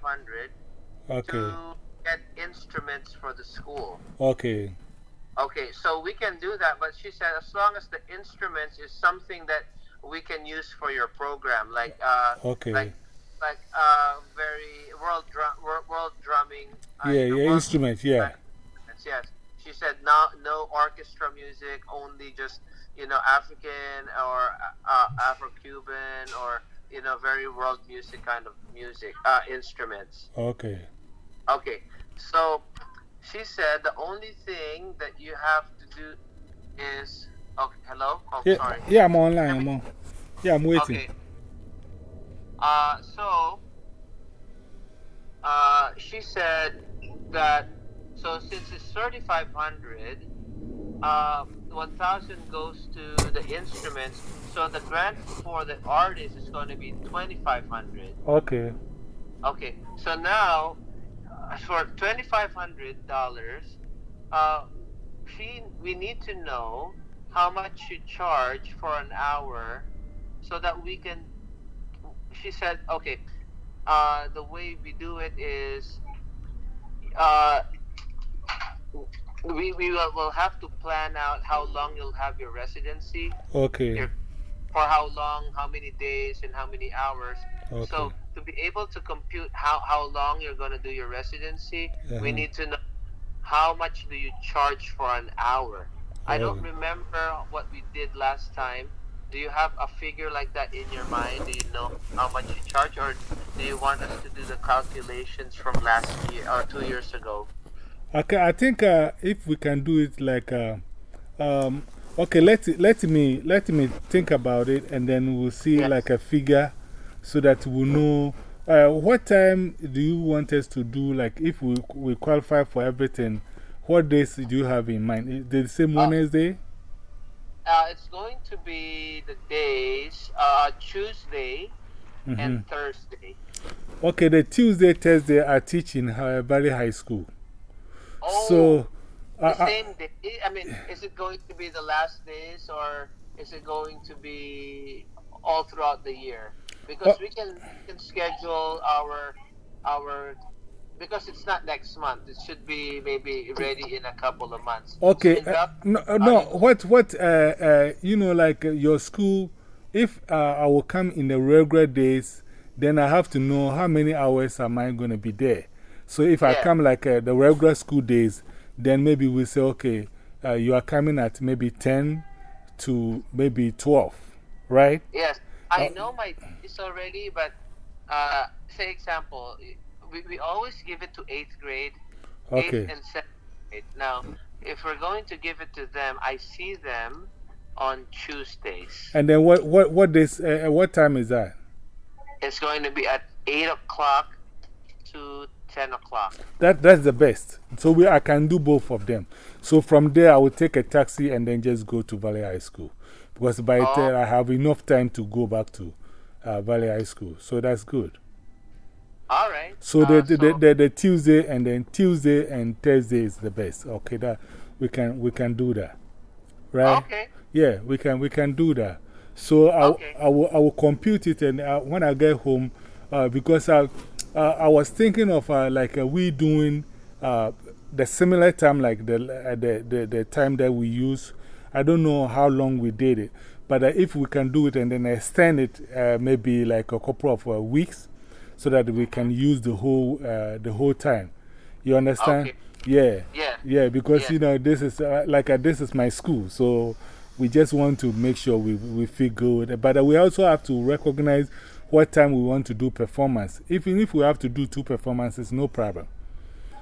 3,500 Okay. to get instruments for the school. Okay. Okay, so we can do that, but she said as long as the instruments is something that we can use for your program, like uh, Okay. like like uh, very world drum world, world drumming. uh, Yeah, yeah, instrument, yeah. Yes, she said no no orchestra music, only just you know African or uh, Afro-Cuban or you know very world music kind of music uh, instruments. Okay. Okay, so she said the only thing that you have to do is. Okay, hello? Oh, Yeah, sorry. yeah, I'm online. I'm on. Yeah, I'm waiting. Okay. Uh, so, uh, she said that, so since it's 3,500, um, 1,000 goes to the instruments, so the grant for the artist is going to be 2,500. Okay. Okay, so now uh, for twenty five hundred dollars, uh, she we need to know how much you charge for an hour, so that we can. She said, okay, uh, the way we do it is, uh, we we will will have to plan out how long you'll have your residency, Okay. Your- for how long, how many days, and how many hours. Okay. So to be able to compute how, how long you're going to do your residency, we Uh-huh. need to know how much do you charge for an hour. I don't remember what we did last time. Do you have a figure like that in your mind? Do you know how much you charge, or do you want us to do the calculations from last year or two years ago? Okay, I think uh, if we can do it like, uh, um, okay, let, let, me, let me think about it and then we'll see Yes. like a figure so that we'll know. Uh, what time do you want us to do? Like, if we, we qualify for everything, what days do you have in mind? The same Wednesday? Uh, it's going to be the days uh, Tuesday -hmm. and Thursday. Okay, the Tuesday, Thursday, I teach in Valley High School. Oh, So, the uh, uh, same day. I mean, is it going to be the last days or is it going to be all throughout the year? Because Uh, we can we can schedule our our because it's not next month. It should be maybe ready in a couple of months. Okay. Uh, no, uh, no what, what, uh, uh, you know, like uh, your school, if uh, I will come in the regular days, then I have to know how many hours am I going to be there. So if I come like uh, the regular school days, then maybe we say, okay, uh, you are coming at maybe 10 to maybe 12, right? Yes, I Uh, know my days already, but uh, say example, we, we always give it to eighth grade, Okay. eighth and seventh grade. Now, if we're going to give it to them, I see them on Tuesdays. And then what, what, what, uh, what time is that? It's going to be at eight o'clock to ten o'clock. That, that's the best. So we, I can do both of them. So from there, I will take a taxi and then just go to Valley High School. Because by Oh. then, I have enough time to go back to uh, Valley High School. So that's good. All right. So, Uh, the, the, so- the, the, the Tuesday and then Tuesday and Thursday is the best. Okay, that, we, can, we can do that. Right? okay. Yeah, we can, we can do that. So I, Okay. I, will, I will compute it and uh, when I get home, uh, because I, I was thinking of uh, like uh, we doing uh, the similar time, like the, uh, the, the, the time that we use. I don't know how long we did it, but uh, if we can do it and then extend it uh, maybe like a couple of uh, weeks so that we can use the whole, uh, the whole time. You understand? Okay. Yeah. Yeah. Yeah, because Yeah. you know, this is uh, like uh, this is my school, so we just want to make sure we, we feel good. But uh, we also have to recognize what time we want to do performance. Even if we have to do two performances, no problem.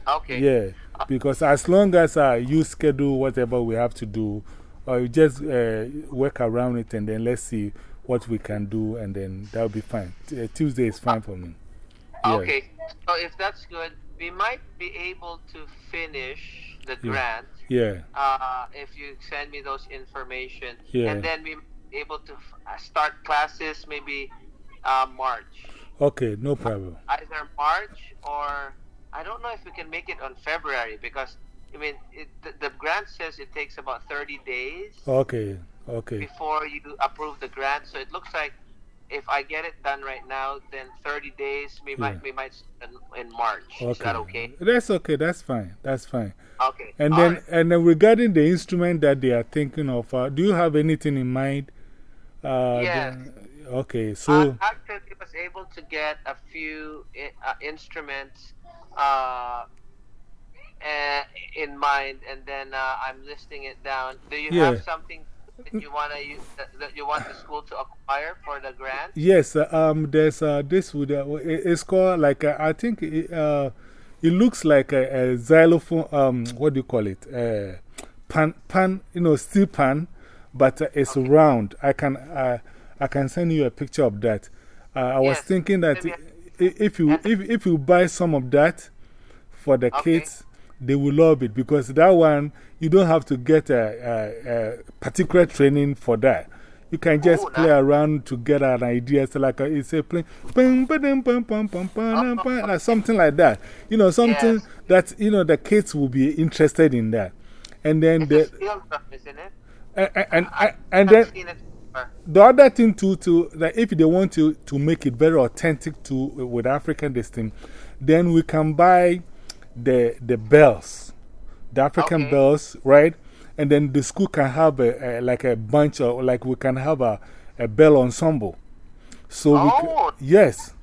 Okay. Yeah, because as long as uh, you schedule whatever we have to do, or you just uh, work around it and then let's see what we can do, and then that'll be fine. T- uh, Tuesday is fine for me. Yeah. Okay. So if that's good, we might be able to finish the grant Yeah, uh, if you send me those information. Yeah. And then we be able to start classes maybe uh, March. okay, no problem. Either March or I don't know if we can make it on February because I mean it, the, the grant says it takes about 30 days Okay, okay. before you approve the grant. So it looks like if I get it done right now, then 30 days, we might, we might in, in March. Okay. Is that okay? That's okay. That's fine. That's fine. Okay. And All then, right. and then regarding the instrument that they are thinking of, uh, do you have anything in mind? Uh, Yes. the- okay, so. I actually was able to get a few uh, instruments uh, uh, in mind, and then uh, I'm listing it down. Do you Yeah. have something that you want to use that, you want the school to acquire for the grant? Yes, um, there's uh, this would uh, it's called like uh, I think it, uh, it looks like a, a xylophone. Um, what do you call it? Uh, pan, pan, you know, steel pan, but uh, it's round. I can uh, I can send you a picture of that. Uh, I was thinking that send me i- if you if if you buy some of that for the Okay. kids, they will love it because that one you don't have to get a, a, a particular training for that. You can just Oh, play nice. around to get an idea. So, like, uh, it's a play, bum, ba-dum, bum, bum, bum, bum, bum, like something like that. You know, something Yes. that, you know, the kids will be interested in that. And then, the, a steel drum, isn't it? and, and, and, and then seen it before. The other thing, too, to, that if they want to, to make it very authentic to, with African this thing, then we can buy the, the bells, the African Okay. bells, right? And then the school can have a, a, like a bunch of, like we can have a, a bell ensemble. So we Oh. can, yes,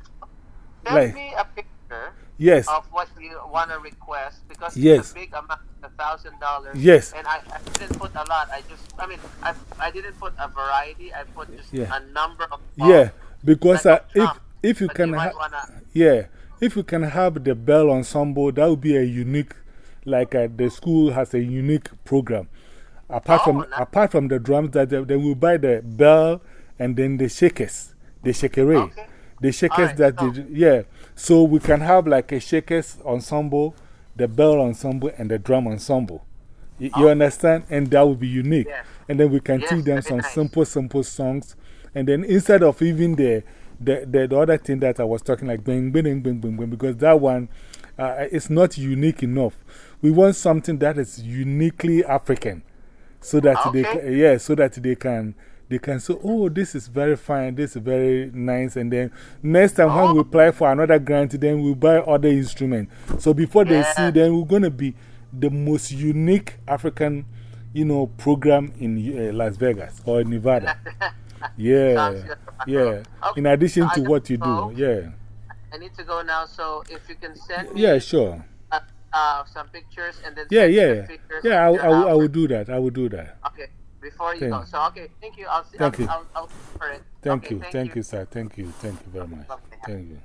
Send like- me a picture yes, of what you want to request because Yes. it's a big amount, a thousand dollars. Yes. And I, I didn't put a lot. I just, I mean, I, I didn't put a variety. I put just Yeah. a number of. yeah, because uh, like if, if you but can you have, wanna, Yeah, if you can have the bell ensemble, that would be a unique, like uh, the school has a unique program. Apart, Oh, from, nice. apart from the drums, that they, they will buy the bell and then the shakers, the shekere. Okay. The shakers that, they, yeah. So we can have like a shakers ensemble, the bell ensemble, and the drum ensemble. You, you understand? And that would be unique. Yes. And then we can Yes, teach them some nice. simple, simple songs. And then instead of even the, the, the, the other thing that I was talking like bing, bing, bing, bing, bing, because that one uh, is not unique enough. We want something that is uniquely African. So that they, Okay. yeah, so that they can, they can say, oh, this is very fine, this is very nice. And then next time when we apply for another grant, then we buy other instruments. So before they see, then we're going to be the most unique African, you know, program in uh, Las Vegas or Nevada. Yeah, yeah. Okay, In addition so to what you do, yeah. I need to go now. So if you can send me Yeah, sure. uh, uh, some pictures and then Yeah, send me the yeah. Yeah, I, I, I will do that. I will do that. Okay, before you Thank go. you. So, okay, thank you. I'll see. Thank I'll, you. I'll, I'll, for it. Thank Okay, you. Thank you, sir. Thank you. Thank you very much. Thank you.